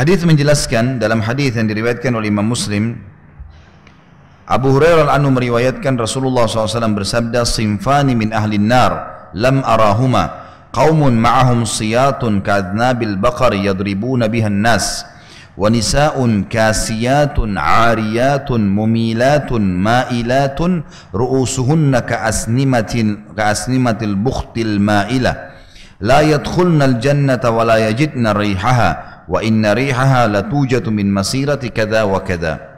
Hadis menjelaskan dalam hadis yang diriwayatkan oleh Imam Muslim Abu Hurairah anu meriwayatkan Rasulullah SAW bersabda simfani min ahli nar lam arahuma. Qaumun ma'ahum siyatun ka'adnabil baqari yadribuna biha nas wa nisa'un kasiyatun 'ariyatun mumilatun ma'ilatun ru'usuhunna ka'asnimatin ka'asnimatil bukhtil ma'ilah la yadkhulna al-jannata wa la yajidna rihaha wa inna rihaha latujatu min masirati kadza wa kadza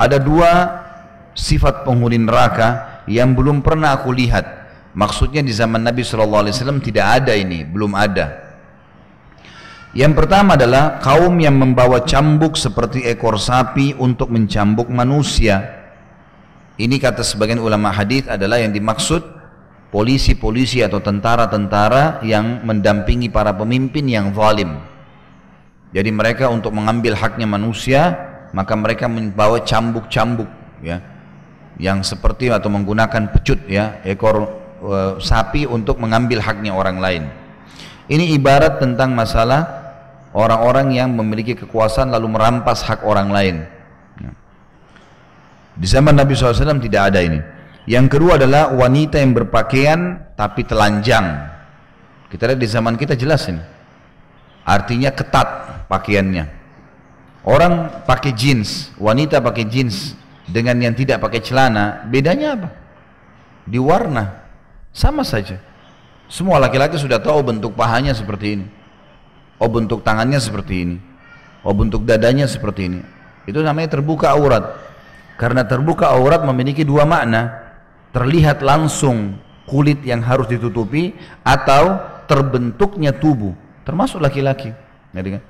ada dua sifat penghuni neraka yang belum pernah aku lihat. Maksudnya di zaman Nabi SAW tidak ada ini, belum ada. Yang pertama adalah kaum yang membawa cambuk seperti ekor sapi untuk mencambuk manusia. Ini kata sebagian ulama hadis adalah yang dimaksud polisi-polisi atau tentara-tentara yang mendampingi para pemimpin yang zalim. Jadi mereka untuk mengambil haknya manusia maka mereka membawa cambuk-cambuk ya yang seperti atau menggunakan pecut ya ekor e, sapi untuk mengambil haknya orang lain. Ini ibarat tentang masalah orang-orang yang memiliki kekuasaan lalu merampas hak orang lain. Ya. Di zaman Nabi SAW tidak ada ini. Yang kedua adalah wanita yang berpakaian tapi telanjang. Kita lihat di zaman kita jelas ini. Artinya ketat pakaiannya. Orang pakai jeans, wanita pakai jeans dengan yang tidak pakai celana, bedanya apa? Di warna, sama saja. Semua laki-laki sudah tahu bentuk pahanya seperti ini. Oh bentuk tangannya seperti ini. Oh bentuk dadanya seperti ini. Itu namanya terbuka aurat. Karena terbuka aurat memiliki dua makna. Terlihat langsung kulit yang harus ditutupi atau terbentuknya tubuh. Termasuk laki-laki. Kan?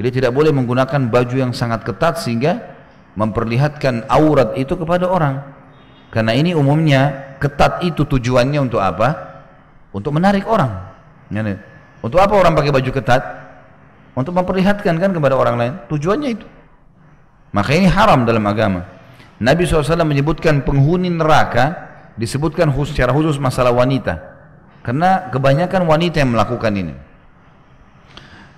Jadi tidak boleh menggunakan baju yang sangat ketat sehingga memperlihatkan aurat itu kepada orang. Karena ini umumnya ketat itu tujuannya untuk apa? Untuk menarik orang. Untuk apa orang pakai baju ketat? Untuk memperlihatkan kan kepada orang lain. Tujuannya itu. Maka ini haram dalam agama. Nabi SAW menyebutkan penghuni neraka disebutkan khusus, secara khusus masalah wanita. Karena kebanyakan wanita yang melakukan ini.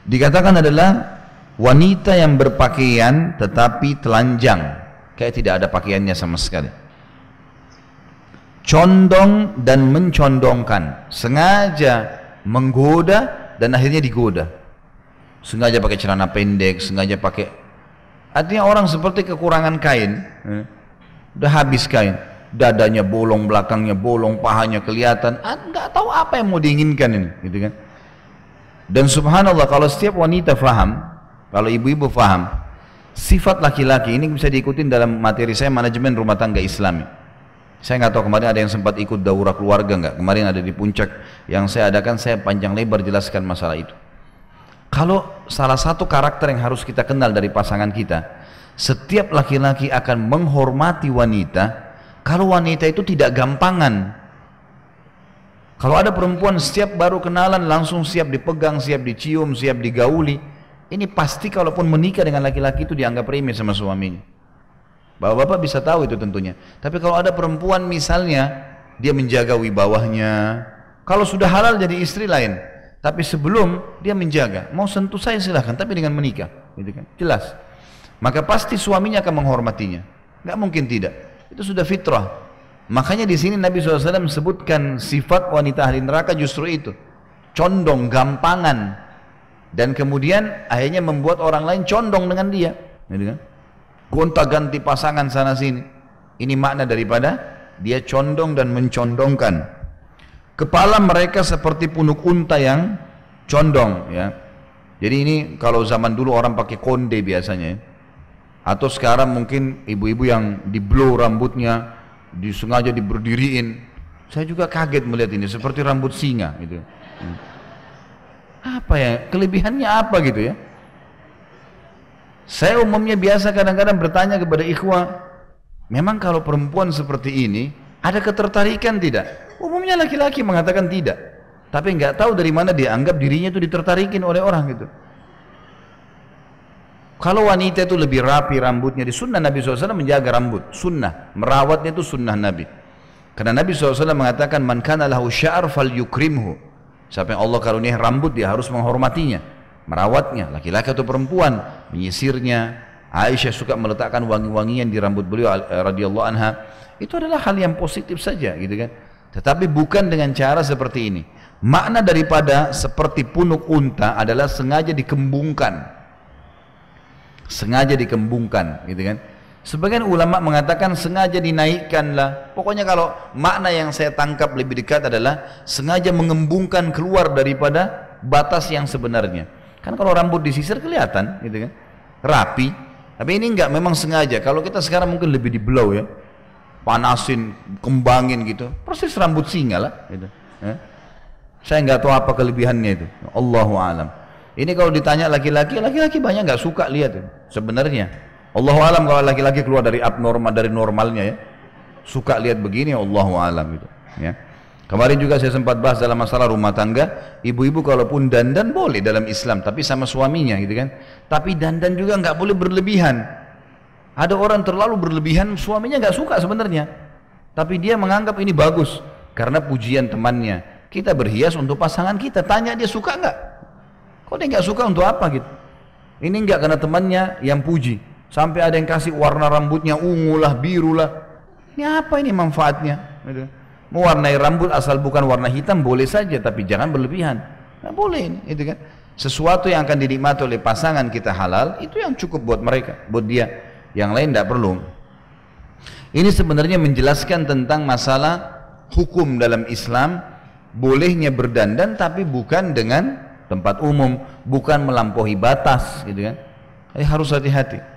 Dikatakan adalah wanita yang berpakaian tetapi telanjang. Kayak tidak ada pakaiannya sama sekali. Condong dan mencondongkan. Sengaja menggoda dan akhirnya digoda. Sengaja pakai celana pendek sengaja pakai artinya orang seperti kekurangan kain eh, udah habis kain. Dadanya bolong belakangnya bolong pahanya kelihatan. Ah, nggak tahu apa yang mau diinginkan ini gitu kan? Dan subhanallah kalau setiap wanita faham kalau ibu-ibu faham, sifat laki-laki ini bisa diikutin dalam materi saya manajemen rumah tangga Islami. Saya nggak tahu kemarin ada yang sempat ikut daurah keluarga nggak? Kemarin ada di puncak yang saya adakan, saya panjang lebar jelaskan masalah itu. Kalau salah satu karakter yang harus kita kenal dari pasangan kita, setiap laki-laki akan menghormati wanita. Kalau wanita itu tidak gampangan, kalau ada perempuan setiap baru kenalan langsung siap dipegang, siap dicium, siap digauli, ini pasti kalaupun menikah dengan laki-laki itu dianggap remeh sama suaminya. Bapak-bapak bisa tahu itu tentunya. Tapi kalau ada perempuan misalnya dia menjaga wibawahnya, kalau sudah halal jadi istri lain. Tapi sebelum dia menjaga, mau sentuh saya silahkan, tapi dengan menikah, gitu kan? Jelas. Maka pasti suaminya akan menghormatinya. Gak mungkin tidak. Itu sudah fitrah. Makanya di sini Nabi SAW sebutkan sifat wanita ahli neraka justru itu. Condong, gampangan, dan kemudian akhirnya membuat orang lain condong dengan dia kan? gonta ganti pasangan sana sini ini makna daripada dia condong dan mencondongkan kepala mereka seperti punuk unta yang condong ya jadi ini kalau zaman dulu orang pakai konde biasanya ya. atau sekarang mungkin ibu-ibu yang di blow rambutnya disengaja diberdiriin saya juga kaget melihat ini seperti rambut singa gitu hmm. Apa ya? Kelebihannya apa gitu ya? Saya umumnya biasa kadang-kadang bertanya kepada ikhwah, memang kalau perempuan seperti ini ada ketertarikan tidak? Umumnya laki-laki mengatakan tidak. Tapi nggak tahu dari mana dia anggap dirinya itu ditertarikin oleh orang gitu. Kalau wanita itu lebih rapi rambutnya di sunnah Nabi SAW menjaga rambut, sunnah, merawatnya itu sunnah Nabi. Karena Nabi SAW mengatakan man kana lahu sya'ar fal yukrimhu. Siapa yang Allah karunia rambut dia harus menghormatinya. merawatnya, laki-laki atau perempuan, menyisirnya. Aisyah suka meletakkan wangi-wangian di rambut beliau eh, radhiyallahu anha. Itu adalah hal yang positif saja gitu kan. Tetapi bukan dengan cara seperti ini. Makna daripada seperti punuk unta adalah sengaja dikembungkan. Sengaja dikembungkan gitu kan. Sebagian ulama mengatakan sengaja dinaikkanlah. Pokoknya kalau makna yang saya tangkap lebih dekat adalah sengaja mengembungkan keluar daripada batas yang sebenarnya. Kan kalau rambut disisir kelihatan gitu kan. Rapi. Tapi ini enggak memang sengaja. Kalau kita sekarang mungkin lebih dibelau ya. Panasin, kembangin gitu. Proses rambut singa lah gitu. Ya. Saya nggak tahu apa kelebihannya itu. Allahu alam. Ini kalau ditanya laki-laki, laki-laki banyak nggak suka lihat. Sebenarnya. Allahu alam kalau laki-laki keluar dari abnormal dari normalnya ya. Suka lihat begini Allahu alam itu. Ya. Kemarin juga saya sempat bahas dalam masalah rumah tangga, ibu-ibu kalaupun dandan boleh dalam Islam, tapi sama suaminya gitu kan. Tapi dandan juga nggak boleh berlebihan. Ada orang terlalu berlebihan, suaminya nggak suka sebenarnya. Tapi dia menganggap ini bagus karena pujian temannya. Kita berhias untuk pasangan kita, tanya dia suka nggak? Kok dia nggak suka untuk apa gitu? Ini nggak karena temannya yang puji. Sampai ada yang kasih warna rambutnya ungu lah, biru lah. Ini apa ini manfaatnya? Gitu. Mewarnai rambut asal bukan warna hitam boleh saja, tapi jangan berlebihan. Nah, boleh ini, itu kan. Sesuatu yang akan dinikmati oleh pasangan kita halal, itu yang cukup buat mereka, buat dia. Yang lain tidak perlu. Ini sebenarnya menjelaskan tentang masalah hukum dalam Islam, bolehnya berdandan tapi bukan dengan tempat umum, bukan melampaui batas, gitu kan. Jadi harus hati-hati.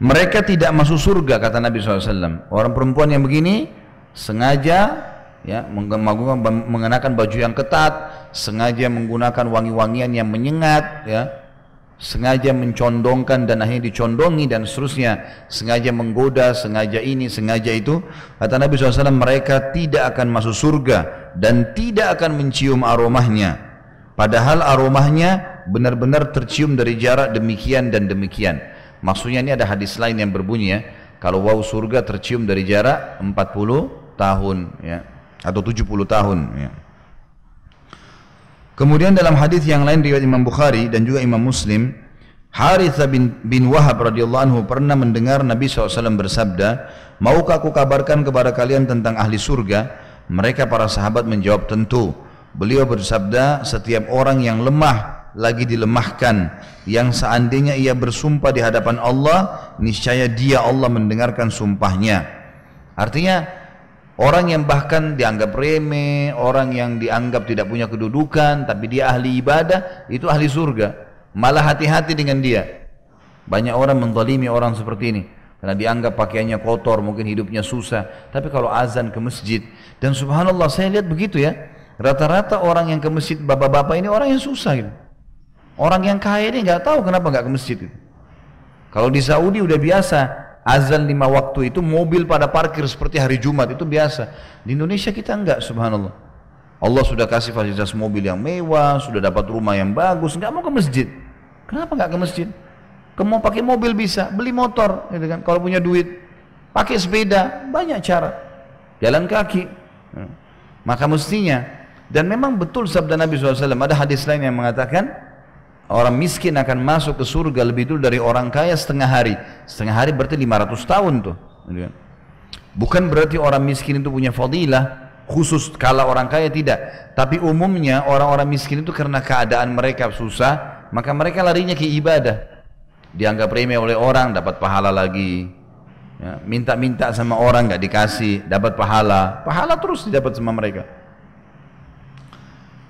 Mereka tidak masuk surga kata Nabi SAW. Orang perempuan yang begini sengaja ya mengenakan baju yang ketat, sengaja menggunakan wangi-wangian yang menyengat ya, sengaja mencondongkan dan akhirnya dicondongi dan seterusnya, sengaja menggoda, sengaja ini, sengaja itu. Kata Nabi SAW, mereka tidak akan masuk surga dan tidak akan mencium aromahnya. Padahal aromahnya benar-benar tercium dari jarak demikian dan demikian. Maksudnya ini ada hadis lain yang berbunyi ya, kalau wau surga tercium dari jarak 40 tahun ya atau 70 tahun ya. Kemudian dalam hadis yang lain riwayat Imam Bukhari dan juga Imam Muslim, Harithah bin, bin Wahab radhiyallahu anhu pernah mendengar Nabi SAW bersabda, Maukah aku kabarkan kepada kalian tentang ahli surga? Mereka para sahabat menjawab tentu. Beliau bersabda, setiap orang yang lemah lagi dilemahkan, yang seandainya ia bersumpah di hadapan Allah, niscaya dia Allah mendengarkan sumpahnya. Artinya Orang yang bahkan dianggap remeh, orang yang dianggap tidak punya kedudukan, tapi dia ahli ibadah, itu ahli surga. Malah hati-hati dengan dia. Banyak orang menzalimi orang seperti ini. Karena dianggap pakaiannya kotor, mungkin hidupnya susah. Tapi kalau azan ke masjid, dan subhanallah saya lihat begitu ya. Rata-rata orang yang ke masjid bapak-bapak ini orang yang susah gitu. Orang yang kaya ini nggak tahu kenapa nggak ke masjid. Kalau di Saudi udah biasa, azan lima waktu itu mobil pada parkir seperti hari Jumat itu biasa. Di Indonesia kita enggak subhanallah. Allah sudah kasih fasilitas mobil yang mewah, sudah dapat rumah yang bagus, enggak mau ke masjid. Kenapa enggak ke masjid? Kamu mau pakai mobil bisa, beli motor, gitu kan? Kalau punya duit, pakai sepeda, banyak cara. Jalan kaki. Maka mestinya dan memang betul sabda Nabi SAW ada hadis lain yang mengatakan Orang miskin akan masuk ke surga lebih dulu dari orang kaya setengah hari. Setengah hari berarti 500 tahun tuh. Kan. Bukan berarti orang miskin itu punya fadilah khusus kalau orang kaya tidak. Tapi umumnya orang-orang miskin itu karena keadaan mereka susah, maka mereka larinya ke ibadah. Dianggap remeh oleh orang, dapat pahala lagi. Ya, minta-minta sama orang nggak dikasih, dapat pahala. Pahala terus didapat sama mereka.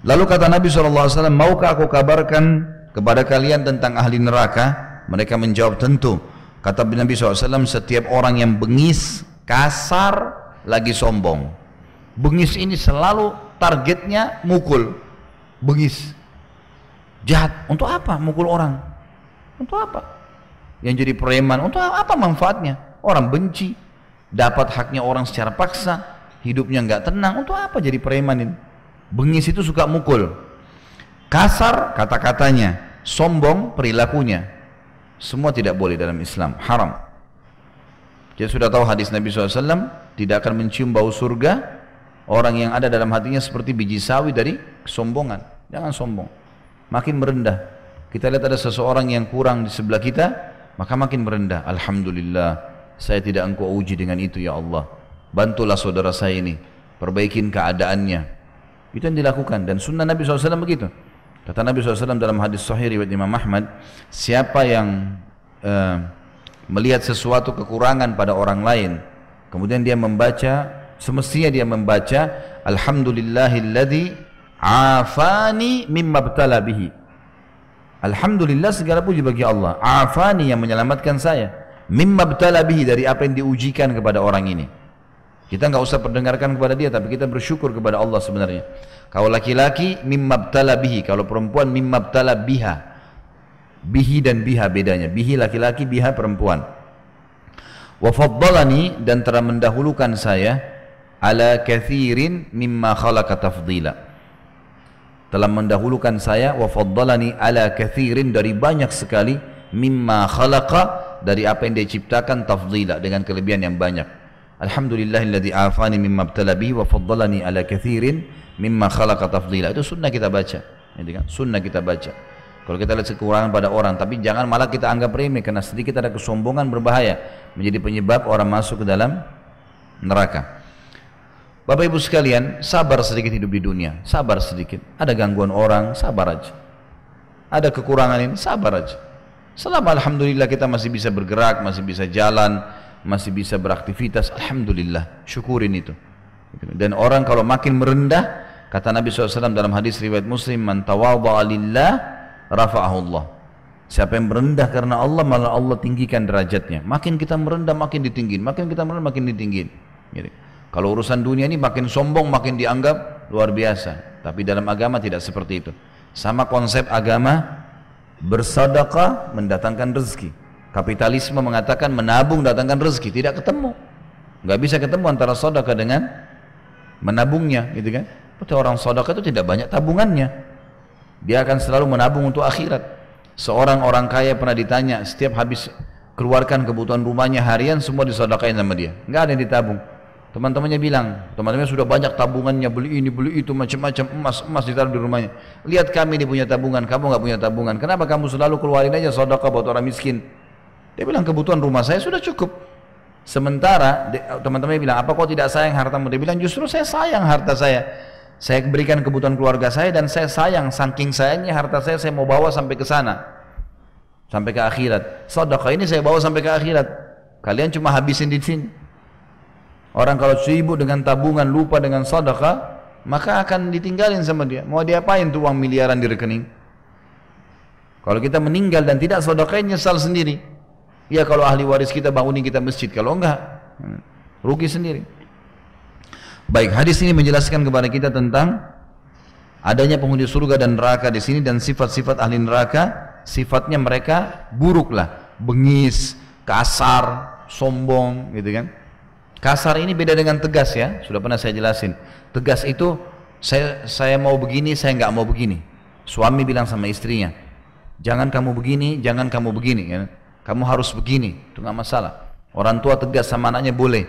Lalu kata Nabi SAW, maukah aku kabarkan kepada kalian tentang ahli neraka? Mereka menjawab tentu. Kata Nabi SAW, setiap orang yang bengis, kasar, lagi sombong. Bengis ini selalu targetnya mukul. Bengis. Jahat. Untuk apa mukul orang? Untuk apa? Yang jadi preman, untuk apa manfaatnya? Orang benci, dapat haknya orang secara paksa, hidupnya nggak tenang. Untuk apa jadi preman ini? Bengis itu suka mukul kasar kata-katanya, sombong perilakunya. Semua tidak boleh dalam Islam, haram. Kita sudah tahu hadis Nabi SAW, tidak akan mencium bau surga orang yang ada dalam hatinya seperti biji sawi dari kesombongan. Jangan sombong. makin merendah. Kita lihat ada seseorang yang kurang di sebelah kita, maka makin merendah. Alhamdulillah, saya tidak engkau uji dengan itu ya Allah. Bantulah saudara saya ini, perbaikin keadaannya. Itu yang dilakukan dan sunnah Nabi SAW begitu. Kata Nabi SAW dalam hadis sahih riwayat Imam Ahmad, siapa yang uh, melihat sesuatu kekurangan pada orang lain, kemudian dia membaca, semestinya dia membaca, Alhamdulillahilladzi afani mimma bihi. Alhamdulillah segala puji bagi Allah. Afani yang menyelamatkan saya. Mimma bihi dari apa yang diujikan kepada orang ini. Kita nggak usah perdengarkan kepada dia, tapi kita bersyukur kepada Allah sebenarnya. Kalau laki-laki mimma btala bihi, kalau perempuan mimma btala biha. Bihi dan biha bedanya. Bihi laki-laki, biha perempuan. Wa dan telah mendahulukan saya ala kathirin mimma khalaqa tafdila telah mendahulukan saya wa faddalani ala kathirin dari banyak sekali mimma khalaqa dari apa yang dia ciptakan tafdila dengan kelebihan yang banyak alhamdulillahilladzi afani mimma ibtala bihi wa faddalani ala kathirin mimma khalaqa tafdila itu sunnah kita baca ini kan sunnah kita baca kalau kita lihat kekurangan pada orang tapi jangan malah kita anggap remeh karena sedikit ada kesombongan berbahaya menjadi penyebab orang masuk ke dalam neraka Bapak Ibu sekalian, sabar sedikit hidup di dunia, sabar sedikit. Ada gangguan orang, sabar aja. Ada kekurangan ini, sabar aja. Selama Alhamdulillah kita masih bisa bergerak, masih bisa jalan, masih bisa beraktivitas, Alhamdulillah, syukurin itu. Dan orang kalau makin merendah, kata Nabi SAW dalam hadis riwayat Muslim, man tawadha'a rafa'ahullah. Siapa yang merendah karena Allah, malah Allah tinggikan derajatnya. Makin kita merendah, makin ditinggiin. Makin kita merendah, makin ditinggiin. Gitu. Kalau urusan dunia ini makin sombong makin dianggap luar biasa. Tapi dalam agama tidak seperti itu. Sama konsep agama bersedekah mendatangkan rezeki. Kapitalisme mengatakan menabung datangkan rezeki, tidak ketemu. Nggak bisa ketemu antara sedekah dengan menabungnya, gitu kan? Betul orang sedekah itu tidak banyak tabungannya. Dia akan selalu menabung untuk akhirat. Seorang orang kaya pernah ditanya, setiap habis keluarkan kebutuhan rumahnya harian semua disodakain sama dia. Nggak ada yang ditabung. Teman-temannya bilang, teman-temannya sudah banyak tabungannya, beli ini, beli itu, macam-macam emas, emas ditaruh di rumahnya. Lihat kami ini punya tabungan, kamu nggak punya tabungan. Kenapa kamu selalu keluarin aja sedekah buat orang miskin? Dia bilang kebutuhan rumah saya sudah cukup. Sementara teman-temannya bilang, apa kau tidak sayang hartamu? Dia bilang justru saya sayang harta saya. Saya berikan kebutuhan keluarga saya dan saya sayang, saking sayangnya harta saya saya mau bawa sampai ke sana. Sampai ke akhirat. Sedekah ini saya bawa sampai ke akhirat. Kalian cuma habisin di sini. Orang kalau sibuk dengan tabungan, lupa dengan sedekah, maka akan ditinggalin sama dia. Mau diapain tuh uang miliaran di rekening? Kalau kita meninggal dan tidak sedekah nyesal sendiri. Ya kalau ahli waris kita bangunin kita masjid, kalau enggak rugi sendiri. Baik, hadis ini menjelaskan kepada kita tentang adanya penghuni surga dan neraka di sini dan sifat-sifat ahli neraka, sifatnya mereka buruklah, bengis, kasar, sombong, gitu kan. Kasar ini beda dengan tegas ya, sudah pernah saya jelasin. Tegas itu saya saya mau begini, saya nggak mau begini. Suami bilang sama istrinya, jangan kamu begini, jangan kamu begini. Ya. Kamu harus begini, itu nggak masalah. Orang tua tegas sama anaknya boleh,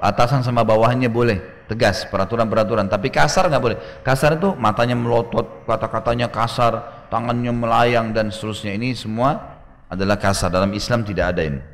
atasan sama bawahannya boleh, tegas peraturan-peraturan. Tapi kasar nggak boleh. Kasar itu matanya melotot, kata-katanya kasar, tangannya melayang dan seterusnya. Ini semua adalah kasar. Dalam Islam tidak ada ini.